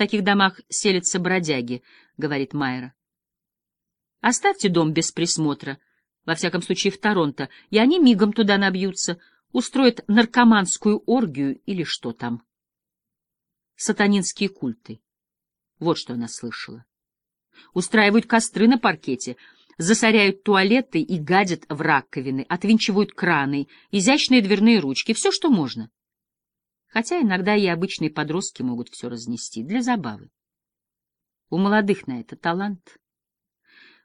таких домах селятся бродяги, — говорит Майера. Оставьте дом без присмотра, во всяком случае в Торонто, и они мигом туда набьются, устроят наркоманскую оргию или что там. Сатанинские культы. Вот что она слышала. Устраивают костры на паркете, засоряют туалеты и гадят в раковины, отвинчивают краны, изящные дверные ручки, все, что можно. Хотя иногда и обычные подростки могут все разнести, для забавы. У молодых на это талант.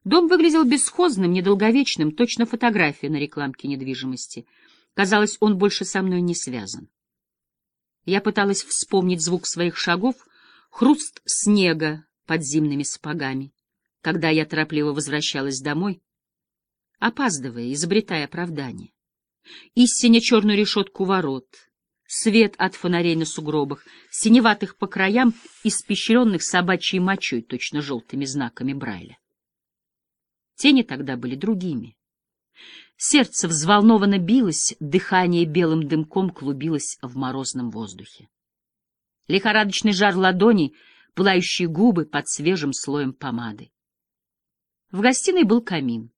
Дом выглядел бесхозным, недолговечным, точно фотография на рекламке недвижимости. Казалось, он больше со мной не связан. Я пыталась вспомнить звук своих шагов, хруст снега под зимними сапогами, когда я торопливо возвращалась домой, опаздывая, изобретая оправдание. Истиня черную решетку ворот, свет от фонарей на сугробах, синеватых по краям, испещренных собачьей мочой, точно желтыми знаками Брайля. Тени тогда были другими. Сердце взволнованно билось, дыхание белым дымком клубилось в морозном воздухе. Лихорадочный жар ладоней, пылающие губы под свежим слоем помады. В гостиной был камин.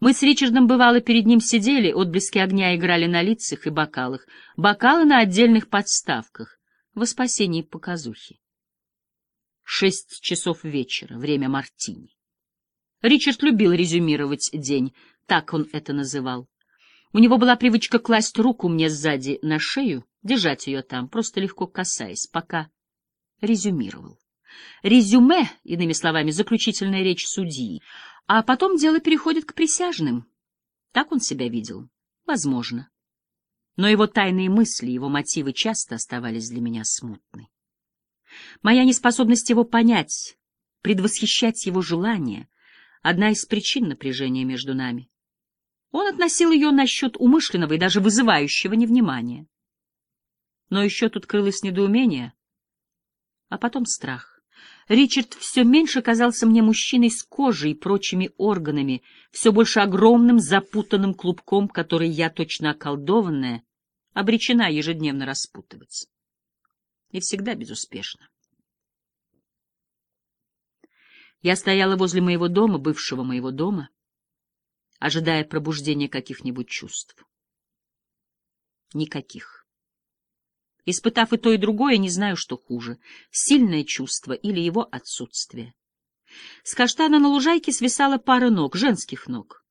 Мы с Ричардом, бывало, перед ним сидели, отблески огня играли на лицах и бокалах, бокалы на отдельных подставках, во спасении показухи. Шесть часов вечера, время мартини. Ричард любил резюмировать день, так он это называл. У него была привычка класть руку мне сзади на шею, держать ее там, просто легко касаясь, пока резюмировал. Резюме, иными словами, заключительная речь судьи, а потом дело переходит к присяжным. Так он себя видел. Возможно. Но его тайные мысли, его мотивы часто оставались для меня смутны. Моя неспособность его понять, предвосхищать его желания — одна из причин напряжения между нами. Он относил ее насчет умышленного и даже вызывающего невнимания. Но еще тут крылось недоумение, а потом страх. Ричард все меньше казался мне мужчиной с кожей и прочими органами, все больше огромным запутанным клубком, который я, точно околдованная, обречена ежедневно распутывать. И всегда безуспешно. Я стояла возле моего дома, бывшего моего дома, ожидая пробуждения каких-нибудь чувств. Никаких. Испытав и то, и другое, не знаю, что хуже — сильное чувство или его отсутствие. С каштана на лужайке свисала пара ног, женских ног.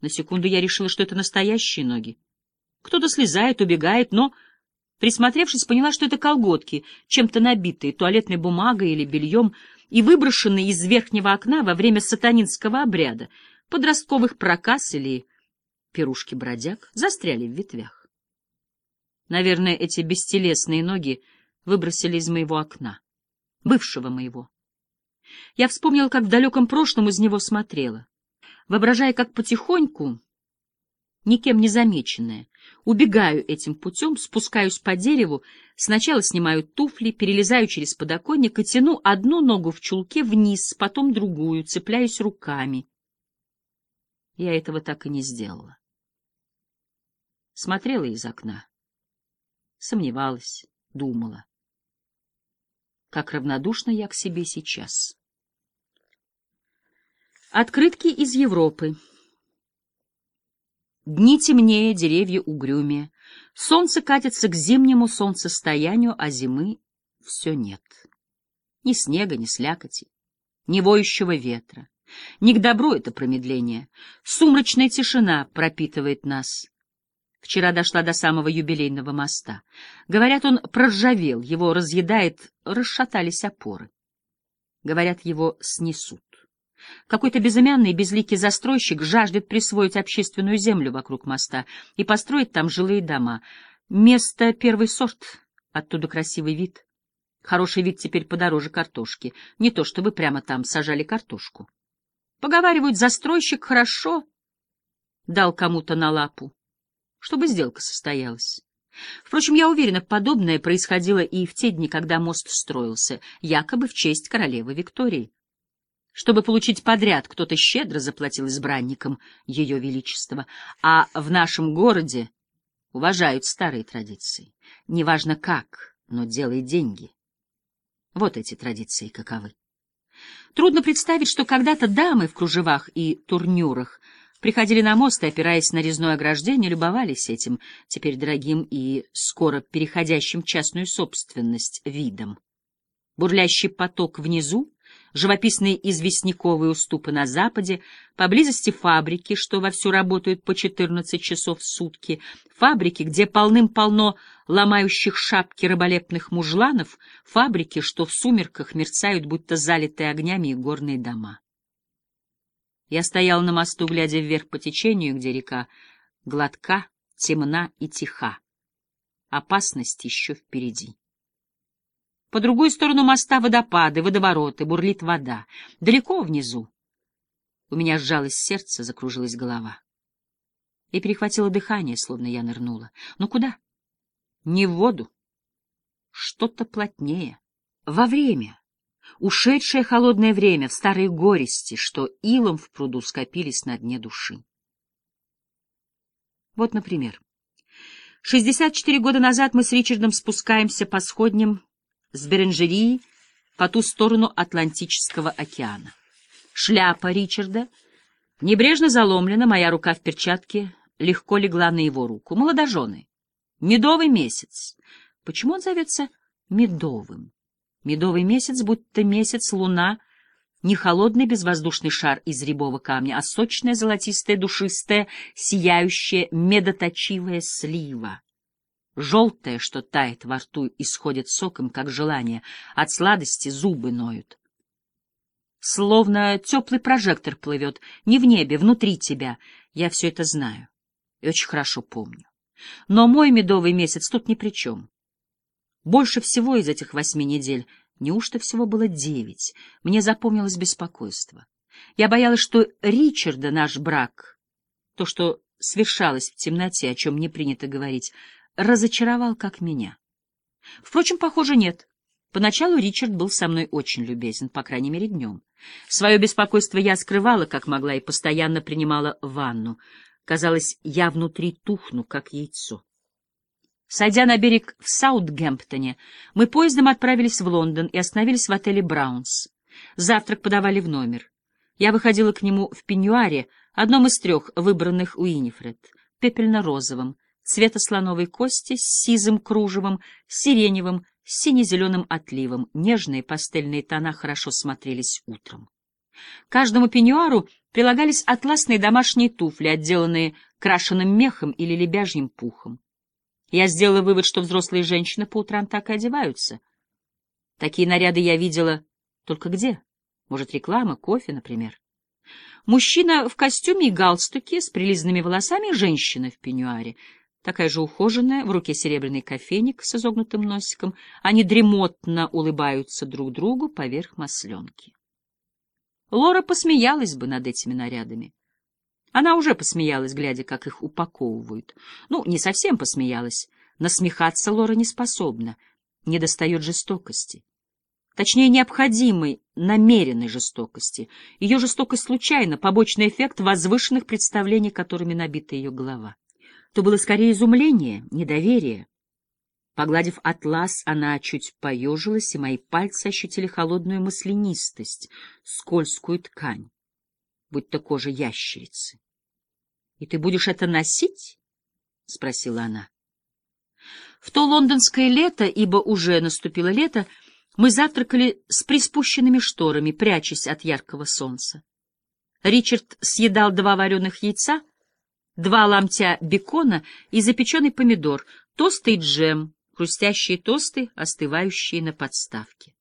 На секунду я решила, что это настоящие ноги. Кто-то слезает, убегает, но, присмотревшись, поняла, что это колготки, чем-то набитые, туалетной бумагой или бельем — и выброшенные из верхнего окна во время сатанинского обряда, подростковых проказ или пирушки бродяг, застряли в ветвях. Наверное, эти бестелесные ноги выбросили из моего окна, бывшего моего. Я вспомнила, как в далеком прошлом из него смотрела, воображая, как потихоньку, никем не замеченная, убегаю этим путем, спускаюсь по дереву, сначала снимаю туфли, перелезаю через подоконник и тяну одну ногу в чулке вниз, потом другую, цепляюсь руками. Я этого так и не сделала. Смотрела из окна. Сомневалась, думала. Как равнодушна я к себе сейчас. Открытки из Европы. Дни темнее, деревья угрюмее. Солнце катится к зимнему солнцестоянию, а зимы все нет. Ни снега, ни слякоти, ни воющего ветра. Не к добру это промедление. Сумрачная тишина пропитывает нас. Вчера дошла до самого юбилейного моста. Говорят, он проржавел, его разъедает, расшатались опоры. Говорят, его снесут. Какой-то безымянный безликий застройщик жаждет присвоить общественную землю вокруг моста и построить там жилые дома. Место первый сорт, оттуда красивый вид. Хороший вид теперь подороже картошки. Не то чтобы прямо там сажали картошку. Поговаривают, застройщик хорошо дал кому-то на лапу, чтобы сделка состоялась. Впрочем, я уверена, подобное происходило и в те дни, когда мост строился, якобы в честь королевы Виктории. Чтобы получить подряд, кто-то щедро заплатил избранникам Ее Величества, а в нашем городе уважают старые традиции. Неважно как, но делай деньги. Вот эти традиции каковы. Трудно представить, что когда-то дамы в кружевах и турнюрах приходили на мост и, опираясь на резное ограждение, любовались этим, теперь дорогим и скоро переходящим в частную собственность, видом. Бурлящий поток внизу живописные известняковые уступы на западе, поблизости фабрики, что вовсю работают по 14 часов в сутки, фабрики, где полным-полно ломающих шапки раболепных мужланов, фабрики, что в сумерках мерцают, будто залитые огнями и горные дома. Я стоял на мосту, глядя вверх по течению, где река гладка, темна и тиха. Опасность еще впереди. По другую сторону моста водопады, водовороты, бурлит вода. Далеко внизу. У меня сжалось сердце, закружилась голова. И перехватило дыхание, словно я нырнула. Но куда? Не в воду. Что-то плотнее. Во время. Ушедшее холодное время, в старые горести, что илом в пруду скопились на дне души. Вот, например. 64 года назад мы с Ричардом спускаемся по сходням с Беренжерии по ту сторону Атлантического океана. Шляпа Ричарда небрежно заломлена, моя рука в перчатке легко легла на его руку. Молодожены. Медовый месяц. Почему он зовется медовым? Медовый месяц, будто месяц, луна, не холодный безвоздушный шар из рябого камня, а сочная, золотистая, душистая, сияющая, медоточивая слива. Желтое, что тает во рту, исходит соком, как желание. От сладости зубы ноют. Словно теплый прожектор плывет, не в небе, внутри тебя. Я все это знаю и очень хорошо помню. Но мой медовый месяц тут ни при чем. Больше всего из этих восьми недель, неужто всего было девять, мне запомнилось беспокойство. Я боялась, что Ричарда наш брак, то, что свершалось в темноте, о чем не принято говорить, разочаровал, как меня. Впрочем, похоже, нет. Поначалу Ричард был со мной очень любезен, по крайней мере, днем. Свое беспокойство я скрывала, как могла, и постоянно принимала ванну. Казалось, я внутри тухну, как яйцо. Сойдя на берег в Саутгемптоне, мы поездом отправились в Лондон и остановились в отеле «Браунс». Завтрак подавали в номер. Я выходила к нему в пеньюаре, одном из трех, выбранных у Инифред, пепельно-розовым, цвета слоновой кости с сизым кружевом, сиреневым, сине-зеленым отливом. Нежные пастельные тона хорошо смотрелись утром. К каждому пеньюару прилагались атласные домашние туфли, отделанные крашеным мехом или лебяжьим пухом. Я сделала вывод, что взрослые женщины по утрам так и одеваются. Такие наряды я видела только где? Может, реклама, кофе, например. Мужчина в костюме и галстуке с прилизанными волосами, женщина в пеньюаре — такая же ухоженная, в руке серебряный кофейник с изогнутым носиком. Они дремотно улыбаются друг другу поверх масленки. Лора посмеялась бы над этими нарядами. Она уже посмеялась, глядя, как их упаковывают. Ну, не совсем посмеялась. Насмехаться Лора не способна, не достает жестокости. Точнее, необходимой, намеренной жестокости. Ее жестокость случайна, побочный эффект возвышенных представлений, которыми набита ее голова то было скорее изумление, недоверие. Погладив атлас, она чуть поежилась, и мои пальцы ощутили холодную маслянистость, скользкую ткань, будто кожа ящерицы. — И ты будешь это носить? — спросила она. В то лондонское лето, ибо уже наступило лето, мы завтракали с приспущенными шторами, прячась от яркого солнца. Ричард съедал два вареных яйца — два ломтя бекона и запеченный помидор, тосты и джем, хрустящие тосты, остывающие на подставке.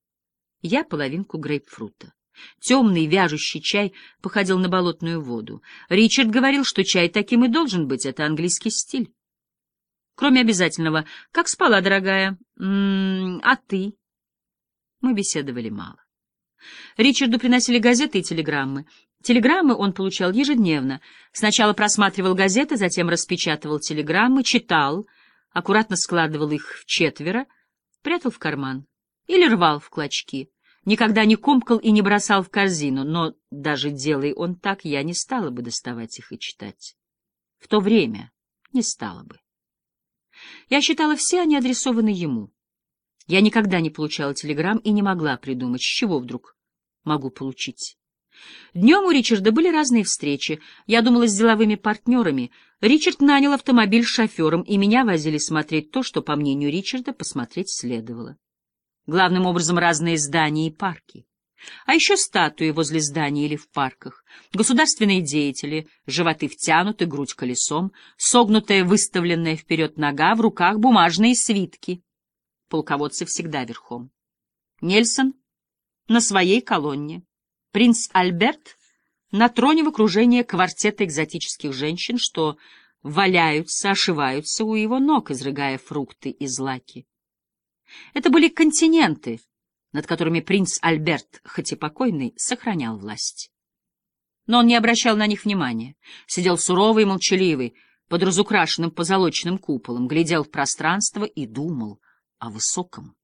Я половинку грейпфрута. Темный вяжущий чай походил на болотную воду. Ричард говорил, что чай таким и должен быть, это английский стиль. Кроме обязательного «Как спала, дорогая?» М -м, «А ты?» Мы беседовали мало. Ричарду приносили газеты и телеграммы. Телеграммы он получал ежедневно. Сначала просматривал газеты, затем распечатывал телеграммы, читал, аккуратно складывал их в четверо, прятал в карман или рвал в клочки. Никогда не комкал и не бросал в корзину, но даже делай он так, я не стала бы доставать их и читать. В то время не стала бы. Я считала, все они адресованы ему. Я никогда не получала телеграмм и не могла придумать, с чего вдруг могу получить. Днем у Ричарда были разные встречи. Я думала с деловыми партнерами. Ричард нанял автомобиль с шофером, и меня возили смотреть то, что, по мнению Ричарда, посмотреть следовало. Главным образом разные здания и парки. А еще статуи возле зданий или в парках, государственные деятели, животы втянуты, грудь колесом, согнутая, выставленная вперед нога, в руках бумажные свитки. Полководцы всегда верхом. Нельсон на своей колонне. Принц Альберт на троне в окружении квартета экзотических женщин, что валяются, ошиваются у его ног, изрыгая фрукты и злаки. Это были континенты, над которыми принц Альберт, хоть и покойный, сохранял власть. Но он не обращал на них внимания, сидел суровый и молчаливый, под разукрашенным позолоченным куполом, глядел в пространство и думал о высоком.